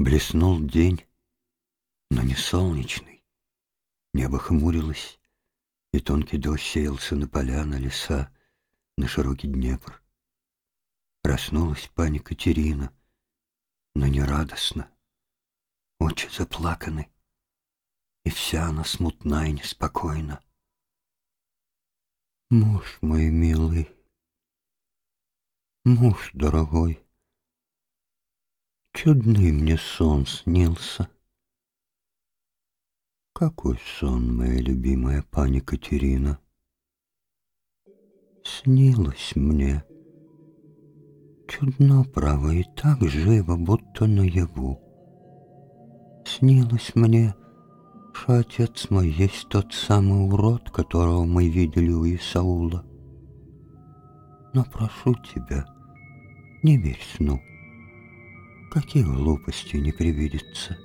Блеснул день, но не солнечный. Небо хмурилось, и тонкий дождь сеялся на поля, на леса, на широкий Днепр. Проснулась пани Катерина, но не радостно. Очи заплаканы, и вся она смутна и неспокойна. Муж мой милый, муж дорогой, Чудный мне сон снился. Какой сон, моя любимая пани Катерина? Снилось мне. Чудно, право, и так живо, будто наяву. Снилось мне, что отец мой есть тот самый урод, которого мы видели у Исаула. Но прошу тебя, не верь сну. Какие глупости не привидится.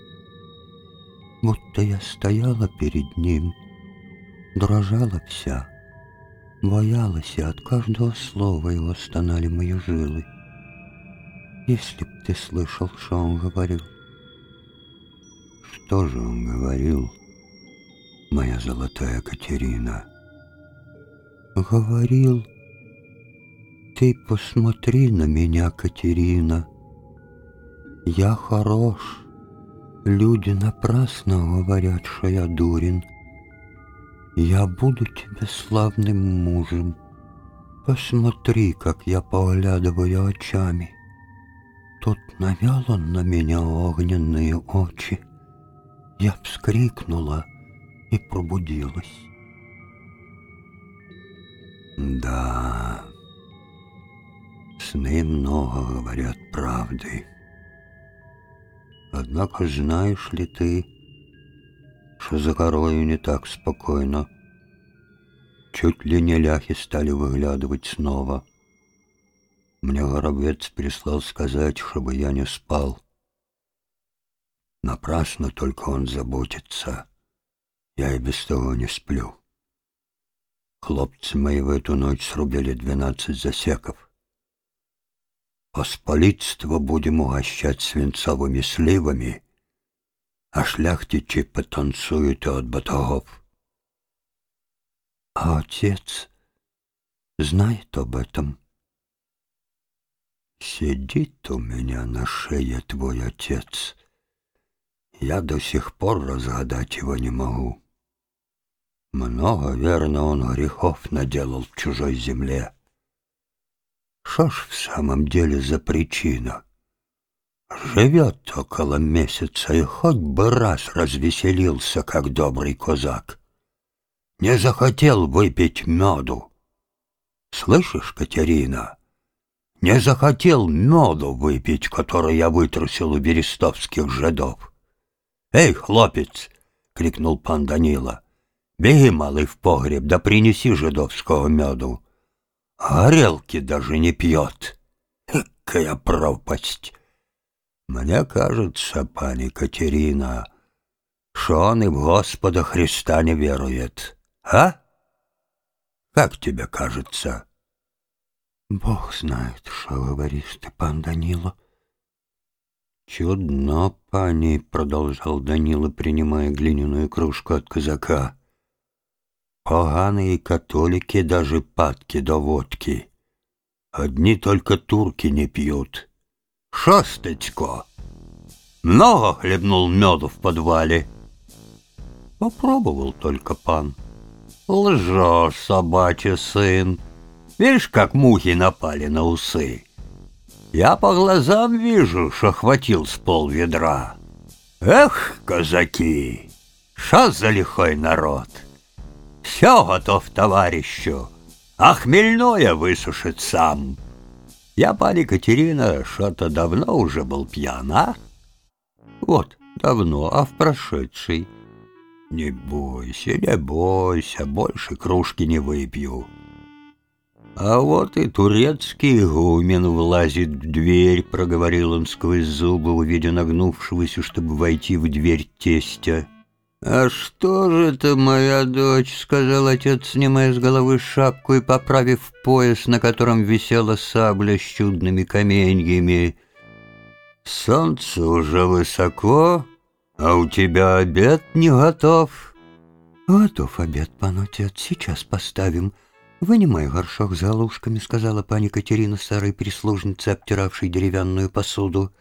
Будто я стояла перед ним, дрожала вся, боялась, и от каждого слова его стонали мои жилы. Если б ты слышал, что он говорил. Что же он говорил, моя золотая Катерина? Говорил, ты посмотри на меня, Катерина, я хорош. Люди напрасно говорят, что я дурен. Я буду тебе славным мужем. Посмотри, как я поглядываю очами. Тут навел он на меня огненные очи. Я вскрикнула и пробудилась. Да, сны много говорят правды. Однако знаешь ли ты, что за горою не так спокойно? Чуть ли не ляхи стали выглядывать снова. Мне горобец прислал сказать, чтобы я не спал. Напрасно только он заботится. Я и без того не сплю. Хлопцы мои в эту ночь срубили двенадцать засеков. Посполитство будем угощать свинцовыми сливами, а шляхтичи потанцуют от батагов. А отец знает об этом. Сидит у меня на шее твой отец. Я до сих пор разгадать его не могу. Много, верно, он грехов наделал в чужой земле. Что ж в самом деле за причина? Живет около месяца и хоть бы раз развеселился, как добрый козак. Не захотел выпить меду. Слышишь, Катерина? Не захотел меду выпить, который я вытрусил у берестовских жидов. «Эй, хлопец!» — крикнул пан Данила. «Беги, малый, в погреб, да принеси жидовского меду горелки даже не пьет. Какая пропасть! Мне кажется, пани Катерина, что он и в Господа Христа не верует. А? Как тебе кажется? Бог знает, что говоришь ты, пан Данила. Чудно, пани, продолжал Данила, принимая глиняную кружку от казака. Поганые католики даже падки до водки. Одни только турки не пьют. Шосточко! Много хлебнул меду в подвале. Попробовал только пан. Лжешь, собачий сын. Видишь, как мухи напали на усы. Я по глазам вижу, что хватил с пол ведра. Эх, казаки, что за лихой народ! Все готов товарищу, а хмельное высушит сам. Я, пани Катерина, что-то давно уже был пьян, а? Вот, давно, а в прошедший. Не бойся, не бойся, больше кружки не выпью. А вот и турецкий игумен влазит в дверь, проговорил он сквозь зубы, увидя нагнувшегося, чтобы войти в дверь тестя. «А что же это, моя дочь?» — сказал отец, снимая с головы шапку и поправив пояс, на котором висела сабля с чудными каменьями. Солнце уже высоко, а у тебя обед не готов. Готов обед, пан отец, сейчас поставим. Вынимай горшок за галушками, сказала пани Катерина, старой прислужнице, обтиравшей деревянную посуду.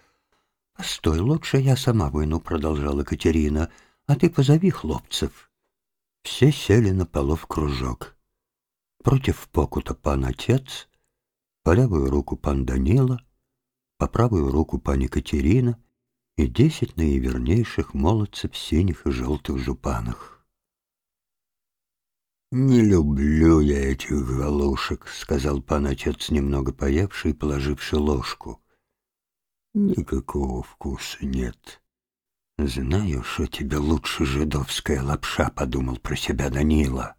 Постой, лучше я сама выну, продолжала Катерина, а ты позови хлопцев. Все сели на полу в кружок. Против покута пан отец, по левую руку пан Данила, по правую руку пани Катерина и десять наивернейших молодцев в синих и желтых жупанах. «Не люблю я этих галушек», — сказал пан отец, немного поевший, положивший ложку. «Никакого вкуса нет». «Знаю, что тебе лучше жидовская лапша», — подумал про себя Данила.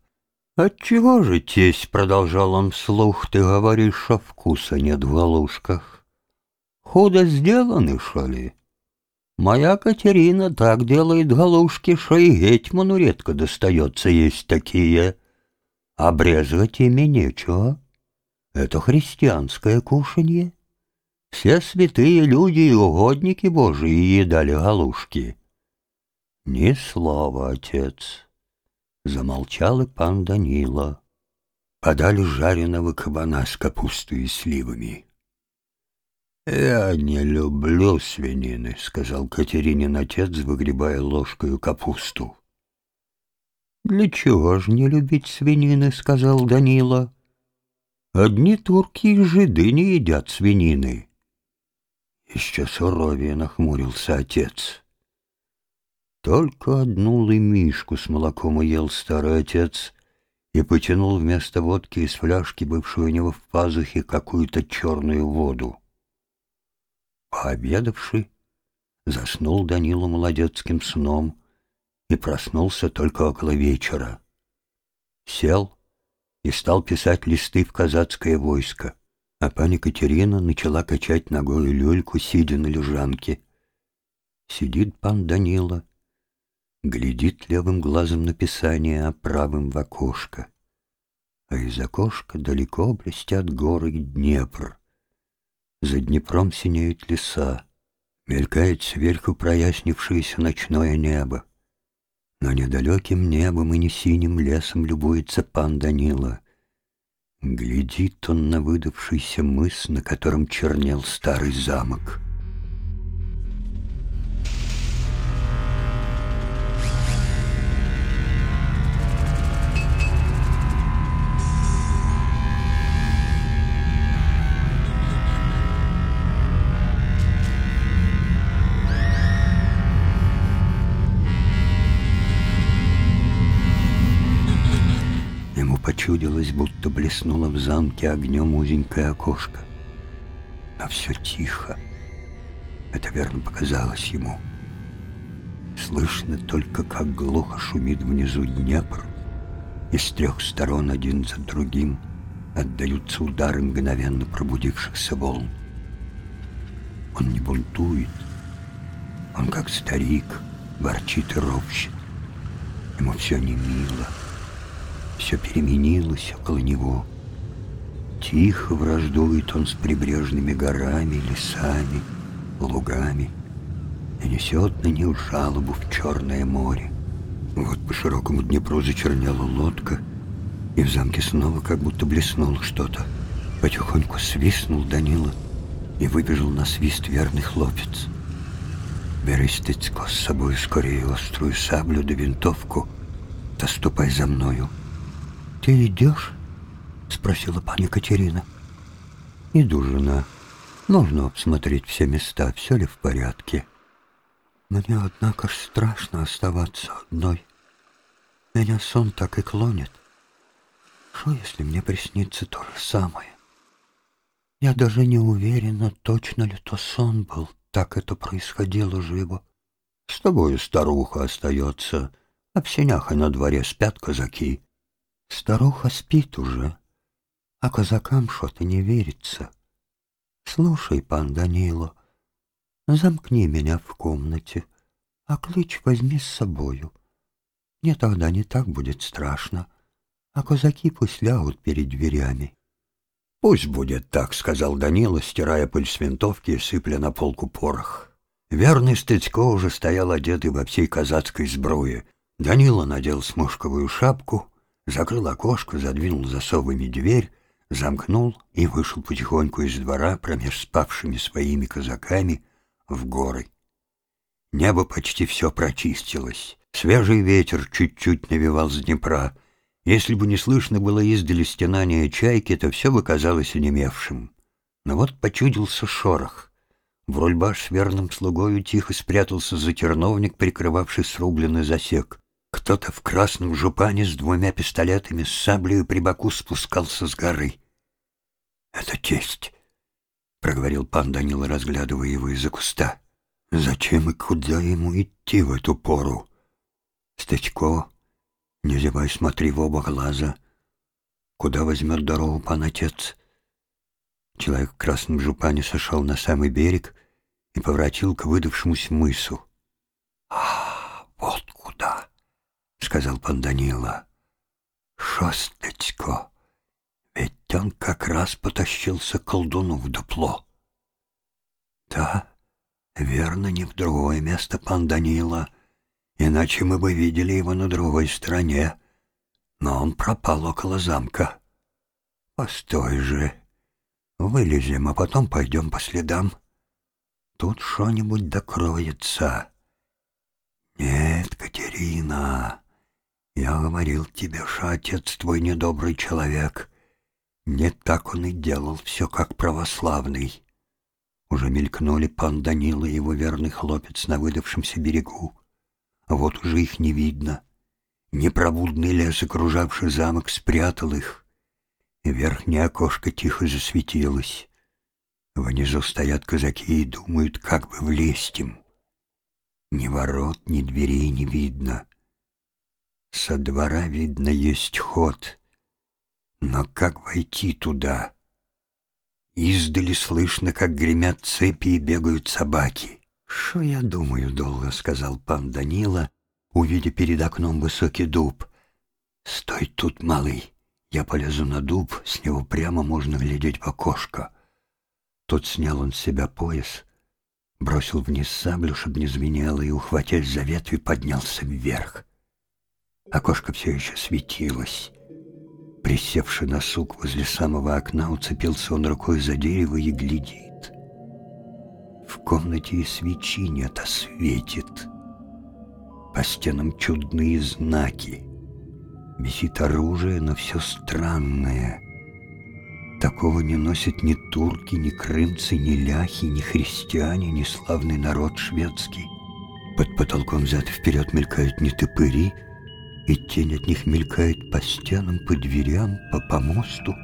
«Отчего же, тесть?» — продолжал он вслух. «Ты говоришь, что вкуса нет в галушках. Худо сделаны, что ли? Моя Катерина так делает галушки, что и гетьману редко достается есть такие. Обрезать ими нечего. Это христианское кушанье. Все святые люди и угодники Божии едали галушки». «Ни слова, отец». Замолчал и пан Данила. Подали жареного кабана с капустой и сливами. «Я не люблю свинины», — сказал Катеринин отец, выгребая ложкою капусту. «Для чего ж не любить свинины?» — сказал Данила. «Одни турки и жиды не едят свинины». Еще суровее нахмурился отец. Только одну лымишку с молоком и ел старый отец и потянул вместо водки из фляжки, бывшую у него в пазухе, какую-то черную воду. Пообедавший, заснул Данилу молодецким сном и проснулся только около вечера. Сел и стал писать листы в казацкое войско, а пани Катерина начала качать ногой люльку, сидя на лежанке. Сидит пан Данила Глядит левым глазом на писание, а правым в окошко. А из окошка далеко блестят горы Днепр. За Днепром синеют леса, Мелькает сверху прояснившееся ночное небо. Но недалеким небом и не синим лесом любуется пан Данила. Глядит он на выдавшийся мыс, на котором чернел старый замок — почудилось, будто блеснуло в замке огнем узенькое окошко. А все тихо. Это верно показалось ему. Слышно только, как глухо шумит внизу Днепр, и с трех сторон один за другим отдаются удары мгновенно пробудившихся волн. Он не бунтует, он как старик, ворчит и ропщет. Ему все не мило. Все переменилось около него. Тихо враждует он с прибрежными горами, лесами, лугами и несет на них жалобу в Черное море. Вот по широкому Днепру зачернела лодка, и в замке снова как будто блеснуло что-то. Потихоньку свистнул Данила и выбежал на свист верный хлопец. Бери Стыцко с собой скорее острую саблю да винтовку, да ступай за мною. «Ты идешь?» — спросила пани Катерина. «Иду, жена. Нужно обсмотреть все места, все ли в порядке. Мне, однако ж, страшно оставаться одной. Меня сон так и клонит. Что, если мне приснится то же самое? Я даже не уверена, точно ли то сон был, так это происходило живо. С тобой старуха остается, а в сенях и на дворе спят казаки». Старуха спит уже, а казакам что-то не верится. Слушай, пан Данило, замкни меня в комнате, а ключ возьми с собою. Мне тогда не так будет страшно, а казаки пусть лягут перед дверями. «Пусть будет так», — сказал Данила, стирая пыль с винтовки и сыпля на полку порох. Верный Стыцко уже стоял одетый во всей казацкой сбруе. Данила надел смушковую шапку, закрыл окошко, задвинул засовами дверь, замкнул и вышел потихоньку из двора промеж спавшими своими казаками в горы. Небо почти все прочистилось. Свежий ветер чуть-чуть навевал с Днепра. Если бы не слышно было издали стенания чайки, то все бы казалось онемевшим. Но вот почудился шорох. Врольбаш с верным слугою тихо спрятался за терновник, прикрывавший срубленный засек. Кто-то в красном жупане с двумя пистолетами с саблею при боку спускался с горы. «Это тесть», — проговорил пан Данила, разглядывая его из-за куста. «Зачем и куда ему идти в эту пору?» «Стычко, не зевай, смотри в оба глаза. Куда возьмет дорогу пан отец?» Человек в красном жупане сошел на самый берег и поворотил к выдавшемуся мысу. «А, куда!» — сказал пан Данила. «Шосточко!» Ведь он как раз потащился колдуну в дупло. Да, верно, не в другое место пан Данила, иначе мы бы видели его на другой стороне. Но он пропал около замка. Постой же, вылезем, а потом пойдем по следам. Тут что-нибудь докроется. Нет, Катерина, я говорил тебе, что отец твой недобрый человек — не так он и делал все как православный. Уже мелькнули пан Данила и его верный хлопец на выдавшемся берегу. А вот уже их не видно. Непробудный лес, окружавший замок, спрятал их. И верхнее окошко тихо засветилось. Внизу стоят казаки и думают, как бы влезть им. Ни ворот, ни дверей не видно. Со двора, видно, есть ход — но как войти туда? Издали слышно, как гремят цепи и бегают собаки. «Шо я думаю долго», — сказал пан Данила, увидя перед окном высокий дуб. «Стой тут, малый, я полезу на дуб, с него прямо можно глядеть в окошко». Тут снял он с себя пояс, бросил вниз саблю, чтобы не звенело, и, ухватясь за ветви, поднялся вверх. Окошко все еще светилось. Присевший на сук возле самого окна, уцепился он рукой за дерево и глядит. В комнате и свечи нет, а светит. По стенам чудные знаки. Висит оружие, но все странное. Такого не носят ни турки, ни крымцы, ни ляхи, ни христиане, ни славный народ шведский. Под потолком взад вперед мелькают нетопыри — и тень от них мелькает по стенам, по дверям, по помосту.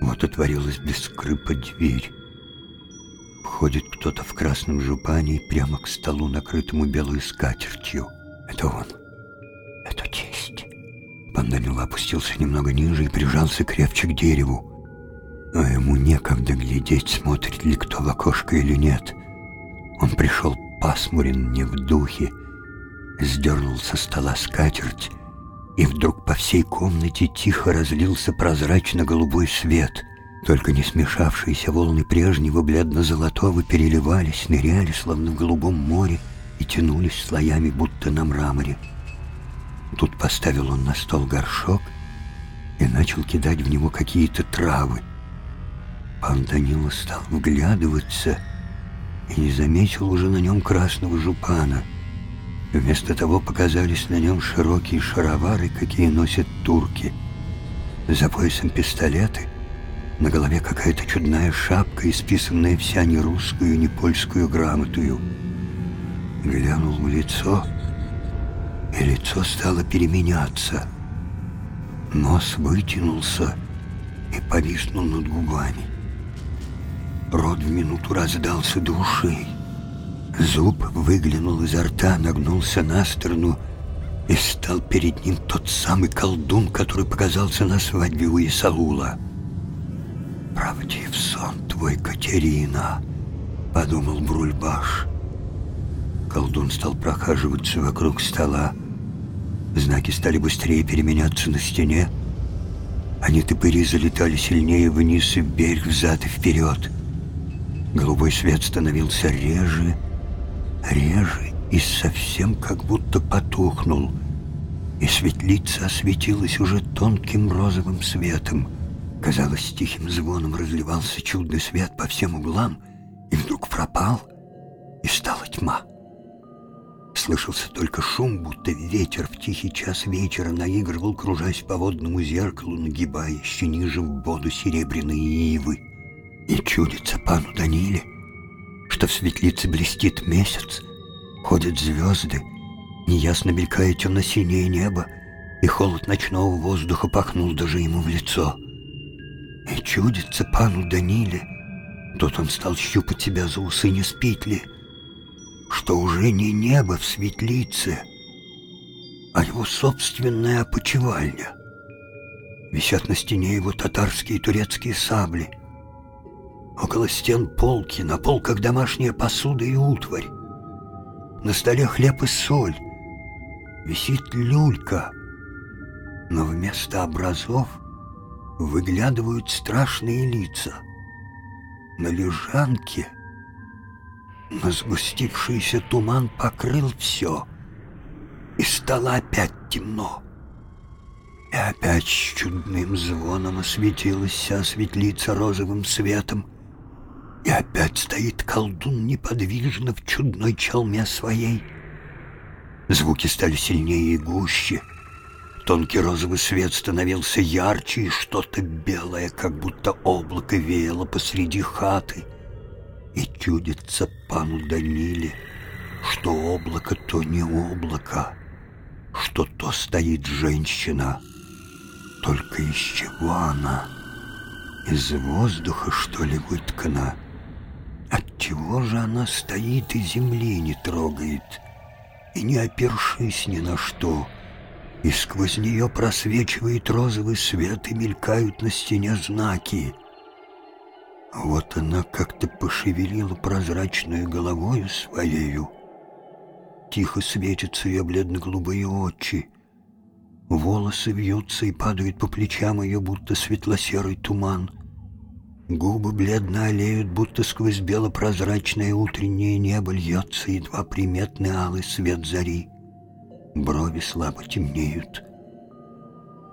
Вот отворилась без скрипа дверь. Входит кто-то в красном жупане прямо к столу, накрытому белой скатертью. Это он. Это честь. Пан Данила опустился немного ниже и прижался крепче к дереву. Но ему некогда глядеть, смотрит ли кто в окошко или нет. Он пришел пасмурен, не в духе, сдернул со стола скатерть, и вдруг по всей комнате тихо разлился прозрачно-голубой свет. Только не смешавшиеся волны прежнего бледно-золотого переливались, ныряли, словно в голубом море, и тянулись слоями, будто на мраморе. Тут поставил он на стол горшок и начал кидать в него какие-то травы. Пан Данила стал вглядываться и не заметил уже на нем красного жупана — Вместо того показались на нем широкие шаровары, какие носят турки. За поясом пистолеты, на голове какая-то чудная шапка, исписанная вся не русскую, не польскую грамотую. Глянул в лицо, и лицо стало переменяться. Нос вытянулся и повиснул над губами. Рот в минуту раздался до ушей. Зуб выглянул изо рта, нагнулся на сторону и стал перед ним тот самый колдун, который показался на свадьбе у Исаула. «Правдив сон твой, Катерина», — подумал Брульбаш. Колдун стал прохаживаться вокруг стола. Знаки стали быстрее переменяться на стене. а нетопыри залетали сильнее вниз и вверх, взад и вперед. Голубой свет становился реже, реже и совсем как будто потухнул, и светлица осветилась уже тонким розовым светом. Казалось, тихим звоном разливался чудный свет по всем углам, и вдруг пропал, и стала тьма. Слышался только шум, будто ветер в тихий час вечера наигрывал, кружась по водному зеркалу, нагибая еще ниже в воду серебряные ивы. И чудится пану Даниле, что в светлице блестит месяц, ходят звезды, неясно мелькает темно-синее небо, и холод ночного воздуха пахнул даже ему в лицо. И чудится пану Даниле, тут он стал щупать себя за усы, не спит ли, — что уже не небо в светлице, а его собственная опочивальня. Висят на стене его татарские и турецкие сабли. Около стен полки, на полках домашняя посуда и утварь. На столе хлеб и соль. Висит люлька. Но вместо образов выглядывают страшные лица. На лежанке но сгустившийся туман покрыл все, и стало опять темно. И опять с чудным звоном осветилась вся светлица розовым светом, и опять стоит колдун неподвижно в чудной челме своей. Звуки стали сильнее и гуще. Тонкий розовый свет становился ярче, и что-то белое, как будто облако веяло посреди хаты — и чудится пану Даниле, что облако то не облако, что то стоит женщина. Только из чего она? Из воздуха, что ли, выткана? Отчего же она стоит и земли не трогает, и не опершись ни на что, и сквозь нее просвечивает розовый свет, и мелькают на стене знаки — вот она как-то пошевелила прозрачную головою своею. Тихо светятся ее бледно-голубые очи. Волосы вьются и падают по плечам ее, будто светло-серый туман. Губы бледно олеют, будто сквозь бело-прозрачное утреннее небо льется едва приметный алый свет зари. Брови слабо темнеют.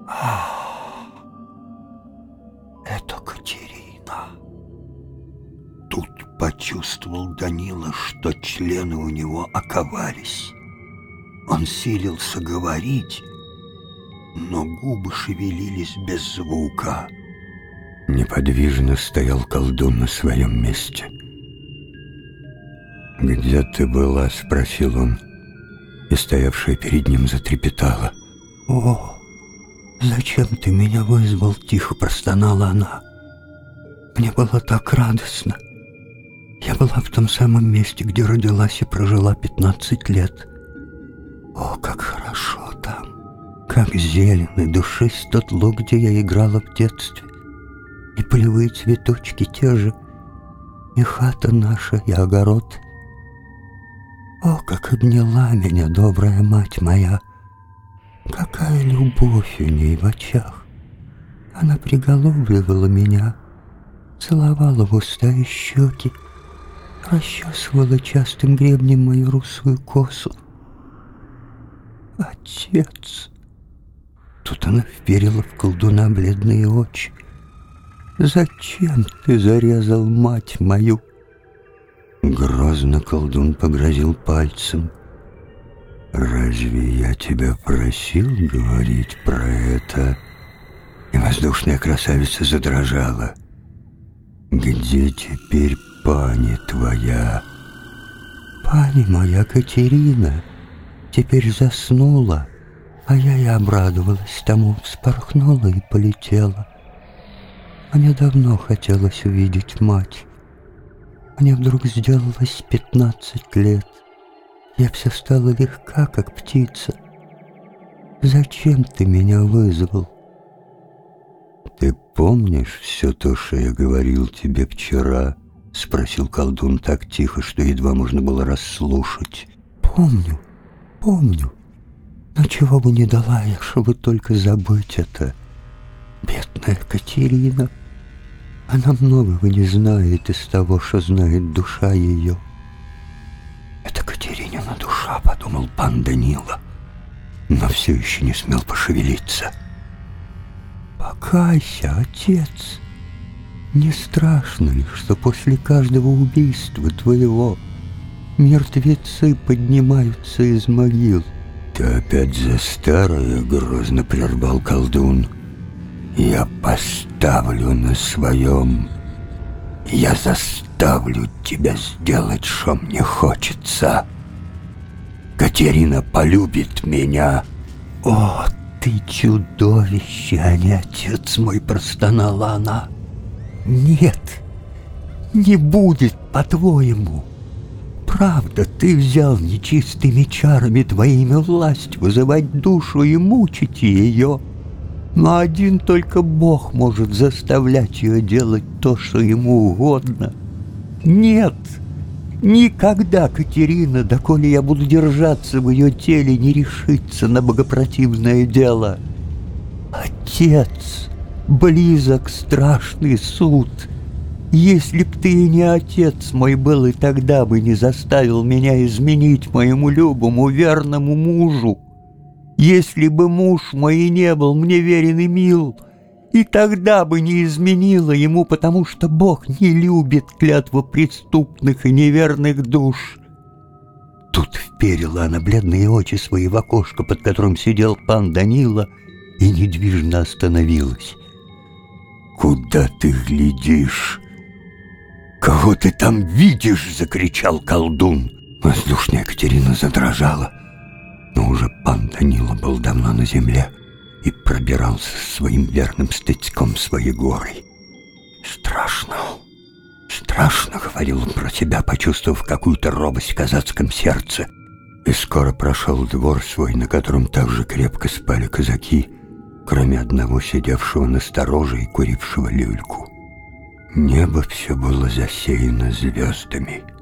Ах, это Катерина! Тут почувствовал Данила, что члены у него оковались. Он силился говорить, но губы шевелились без звука. Неподвижно стоял колдун на своем месте. «Где ты была?» — спросил он, и стоявшая перед ним затрепетала. «О, зачем ты меня вызвал?» — тихо простонала она. «Мне было так радостно. Я была в том самом месте, где родилась и прожила 15 лет. О, как хорошо там! Как зеленый, душист тот луг, где я играла в детстве. И полевые цветочки те же, и хата наша, и огород. О, как обняла меня добрая мать моя! Какая любовь у ней в очах! Она приголубливала меня, целовала в уста и щеки, расчесывала частым гребнем мою русую косу. Отец! Тут она вперила в колдуна бледные очи. «Зачем ты зарезал мать мою?» Грозно колдун погрозил пальцем. «Разве я тебя просил говорить про это?» И воздушная красавица задрожала. «Где теперь пани твоя. Пани моя Катерина теперь заснула, а я и обрадовалась тому, вспорхнула и полетела. Мне давно хотелось увидеть мать. Мне вдруг сделалось пятнадцать лет. Я вся стала легка, как птица. Зачем ты меня вызвал? Ты помнишь все то, что я говорил тебе вчера? — спросил колдун так тихо, что едва можно было расслушать. «Помню, помню. Но чего бы не дала я, чтобы только забыть это. Бедная Катерина. Она многого не знает из того, что знает душа ее. Это Катеринина душа, подумал пан Данила, но все еще не смел пошевелиться. Покайся, отец. Не страшно ли, что после каждого убийства твоего мертвецы поднимаются из могил? Ты опять за старое, грозно прервал колдун. Я поставлю на своем. Я заставлю тебя сделать, что мне хочется. Катерина полюбит меня. О, ты чудовище, а не отец мой, простонала она. Нет, не будет, по-твоему. Правда, ты взял нечистыми чарами твоими власть вызывать душу и мучить ее. Но один только Бог может заставлять ее делать то, что ему угодно. Нет, никогда, Катерина, доколе я буду держаться в ее теле, не решиться на богопротивное дело. Отец, близок страшный суд. Если б ты не отец мой был, и тогда бы не заставил меня изменить моему любому верному мужу, если бы муж мой не был мне верен и мил, и тогда бы не изменила ему, потому что Бог не любит клятва преступных и неверных душ. Тут вперила она бледные очи свои в окошко, под которым сидел пан Данила, и недвижно остановилась. «Куда ты глядишь? Кого ты там видишь?» — закричал колдун. Воздушная Катерина задрожала — но уже пан Данила был давно на земле и пробирался своим верным стыцком своей горой. «Страшно, страшно», — говорил он про себя, почувствовав какую-то робость в казацком сердце. И скоро прошел двор свой, на котором также крепко спали казаки, кроме одного сидевшего на стороже и курившего люльку. Небо все было засеяно звездами —